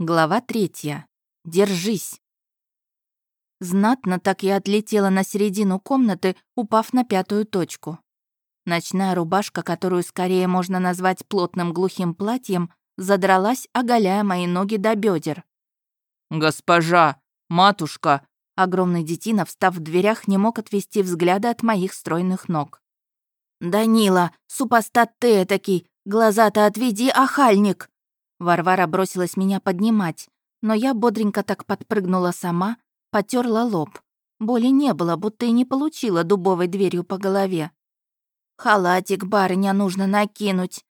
Глава третья. Держись. Знатно так я отлетела на середину комнаты, упав на пятую точку. Ночная рубашка, которую скорее можно назвать плотным глухим платьем, задралась, оголяя мои ноги до бедер. «Госпожа! Матушка!» Огромный детина, встав в дверях, не мог отвести взгляда от моих стройных ног. «Данила, супостат ты этакий! Глаза-то отведи, ахальник!» Варвара бросилась меня поднимать, но я бодренько так подпрыгнула сама, потерла лоб. Боли не было, будто и не получила дубовой дверью по голове. «Халатик, барыня, нужно накинуть!»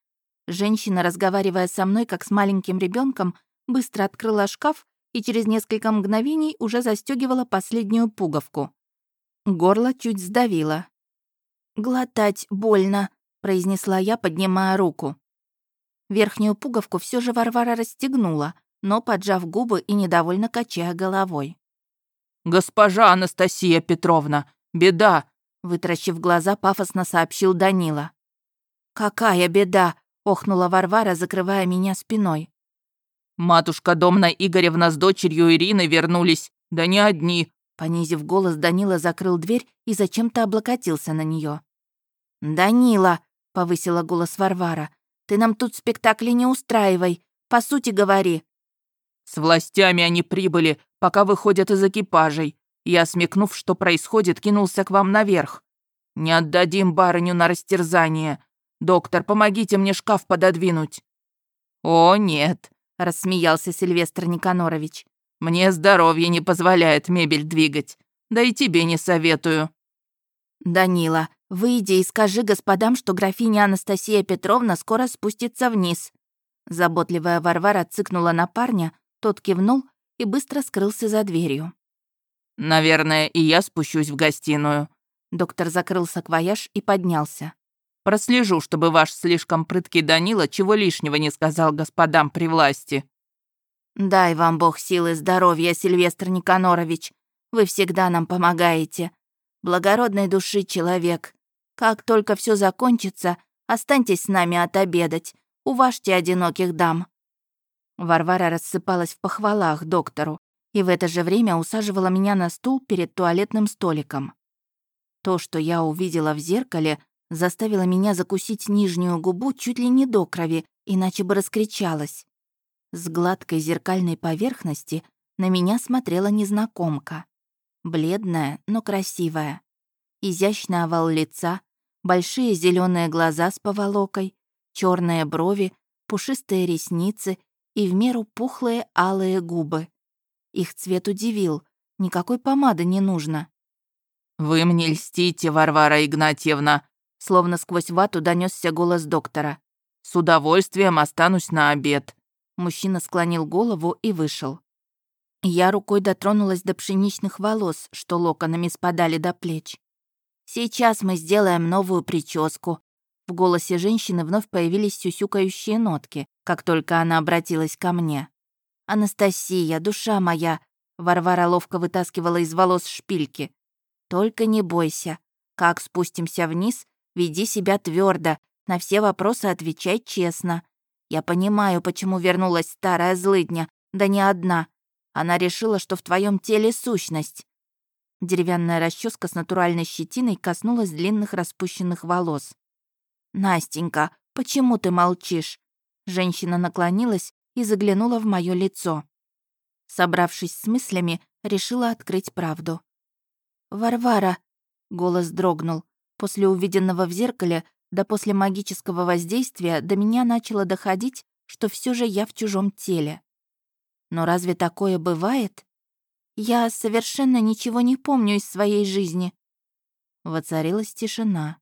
Женщина, разговаривая со мной, как с маленьким ребенком, быстро открыла шкаф и через несколько мгновений уже застегивала последнюю пуговку. Горло чуть сдавило. «Глотать больно», — произнесла я, поднимая руку. Верхнюю пуговку все же Варвара расстегнула, но поджав губы и недовольно качая головой. «Госпожа Анастасия Петровна, беда!» Вытращив глаза, пафосно сообщил Данила. «Какая беда!» — охнула Варвара, закрывая меня спиной. «Матушка Домна Игоревна с дочерью Ириной вернулись, да не одни!» Понизив голос, Данила закрыл дверь и зачем-то облокотился на нее. «Данила!» — повысила голос Варвара. Ты нам тут спектакли не устраивай. По сути говори». «С властями они прибыли, пока выходят из экипажей. Я, смекнув, что происходит, кинулся к вам наверх. Не отдадим барыню на растерзание. Доктор, помогите мне шкаф пододвинуть». «О, нет», — рассмеялся Сильвестр Никанорович. «Мне здоровье не позволяет мебель двигать. Да и тебе не советую». «Данила, выйди и скажи господам, что графиня Анастасия Петровна скоро спустится вниз». Заботливая Варвара цыкнула на парня, тот кивнул и быстро скрылся за дверью. «Наверное, и я спущусь в гостиную». Доктор закрыл саквояж и поднялся. «Прослежу, чтобы ваш слишком прыткий Данила чего лишнего не сказал господам при власти». «Дай вам Бог силы здоровья, Сильвестр Никанорович. Вы всегда нам помогаете благородной души человек. Как только все закончится, останьтесь с нами отобедать, уважьте одиноких дам». Варвара рассыпалась в похвалах доктору и в это же время усаживала меня на стул перед туалетным столиком. То, что я увидела в зеркале, заставило меня закусить нижнюю губу чуть ли не до крови, иначе бы раскричалась. С гладкой зеркальной поверхности на меня смотрела незнакомка. Бледная, но красивая. Изящный овал лица, большие зеленые глаза с поволокой, черные брови, пушистые ресницы и в меру пухлые алые губы. Их цвет удивил, никакой помады не нужно. «Вы мне льстите, Варвара Игнатьевна!» Словно сквозь вату донесся голос доктора. «С удовольствием останусь на обед». Мужчина склонил голову и вышел. Я рукой дотронулась до пшеничных волос, что локонами спадали до плеч. «Сейчас мы сделаем новую прическу». В голосе женщины вновь появились сюсюкающие нотки, как только она обратилась ко мне. «Анастасия, душа моя!» Варвара ловко вытаскивала из волос шпильки. «Только не бойся. Как спустимся вниз, веди себя твердо, на все вопросы отвечай честно. Я понимаю, почему вернулась старая злыдня, да не одна. Она решила, что в твоем теле сущность. Деревянная расческа с натуральной щетиной коснулась длинных распущенных волос. «Настенька, почему ты молчишь?» Женщина наклонилась и заглянула в мое лицо. Собравшись с мыслями, решила открыть правду. «Варвара!» — голос дрогнул. После увиденного в зеркале, да после магического воздействия до меня начало доходить, что все же я в чужом теле. Но разве такое бывает? Я совершенно ничего не помню из своей жизни. Воцарилась тишина.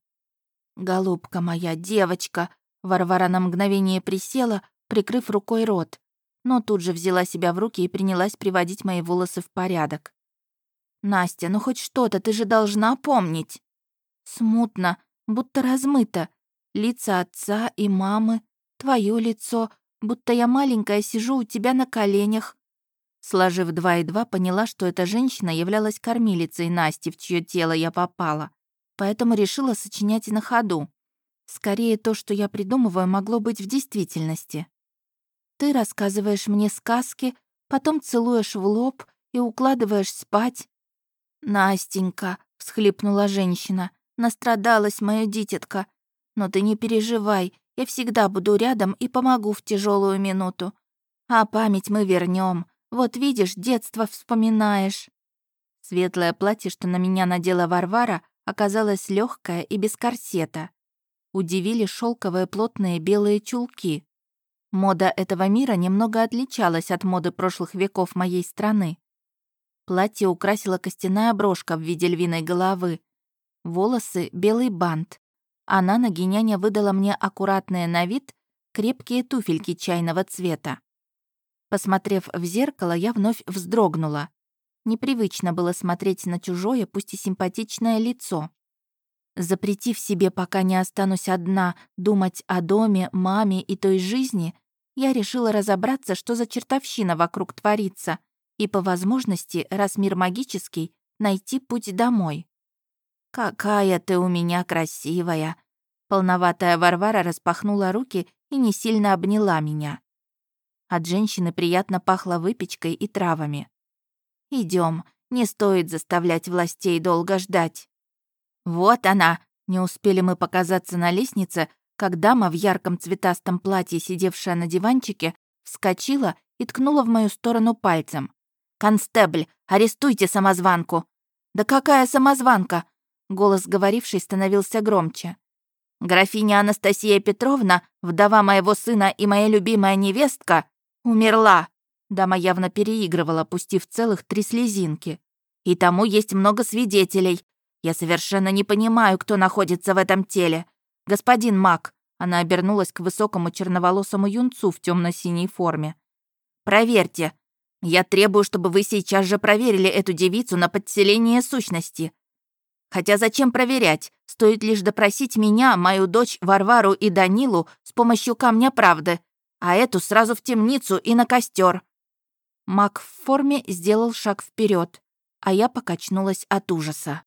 «Голубка моя, девочка!» Варвара на мгновение присела, прикрыв рукой рот, но тут же взяла себя в руки и принялась приводить мои волосы в порядок. «Настя, ну хоть что-то ты же должна помнить!» Смутно, будто размыто. Лица отца и мамы, твое лицо, будто я маленькая сижу у тебя на коленях». Сложив два и два, поняла, что эта женщина являлась кормилицей Насти, в чье тело я попала. Поэтому решила сочинять и на ходу. Скорее, то, что я придумываю, могло быть в действительности. Ты рассказываешь мне сказки, потом целуешь в лоб и укладываешь спать». «Настенька», — всхлипнула женщина, — «настрадалась моя дитятка. Но ты не переживай, я всегда буду рядом и помогу в тяжелую минуту. А память мы вернем. Вот видишь, детство вспоминаешь». Светлое платье, что на меня надела Варвара, оказалось легкое и без корсета. Удивили шелковые плотные белые чулки. Мода этого мира немного отличалась от моды прошлых веков моей страны. Платье украсила костяная брошка в виде львиной головы. Волосы — белый бант. А на ноги выдала мне аккуратные на вид крепкие туфельки чайного цвета. Посмотрев в зеркало, я вновь вздрогнула. Непривычно было смотреть на чужое, пусть и симпатичное лицо. Запретив себе, пока не останусь одна, думать о доме, маме и той жизни, я решила разобраться, что за чертовщина вокруг творится, и по возможности, раз мир магический, найти путь домой. «Какая ты у меня красивая!» Полноватая Варвара распахнула руки и не сильно обняла меня. От женщины приятно пахло выпечкой и травами. Идем, не стоит заставлять властей долго ждать». «Вот она!» Не успели мы показаться на лестнице, как дама в ярком цветастом платье, сидевшая на диванчике, вскочила и ткнула в мою сторону пальцем. «Констебль, арестуйте самозванку!» «Да какая самозванка?» Голос говорившей становился громче. «Графиня Анастасия Петровна, вдова моего сына и моя любимая невестка, умерла!» Дама явно переигрывала, пустив целых три слезинки. «И тому есть много свидетелей. Я совершенно не понимаю, кто находится в этом теле. Господин Мак». Она обернулась к высокому черноволосому юнцу в темно синей форме. «Проверьте. Я требую, чтобы вы сейчас же проверили эту девицу на подселение сущности. Хотя зачем проверять? Стоит лишь допросить меня, мою дочь Варвару и Данилу с помощью камня правды, а эту сразу в темницу и на костер. Маг в форме сделал шаг вперед, а я покачнулась от ужаса.